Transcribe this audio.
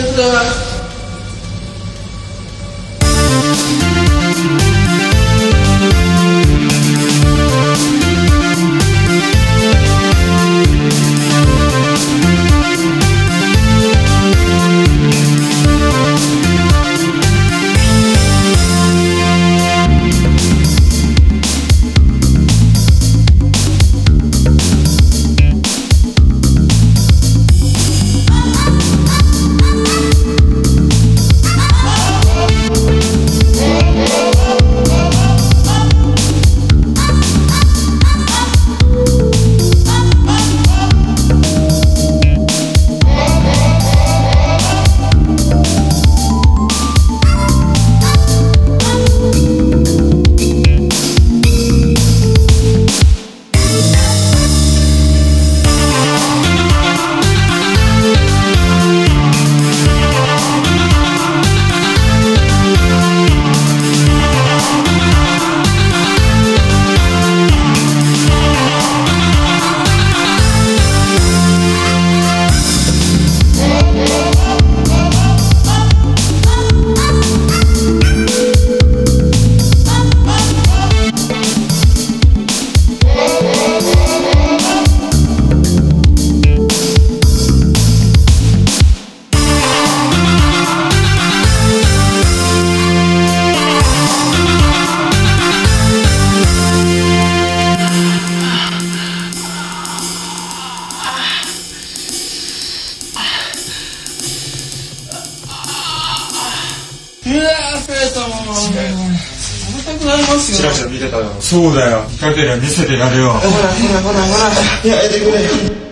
りがうございます。いやー、疲れたもん。重たくなりますよ。チラチラ見てたよ。そうだよ。かけりゃ見せてやるよ。ほらほらほらほら。いや、やってくれ。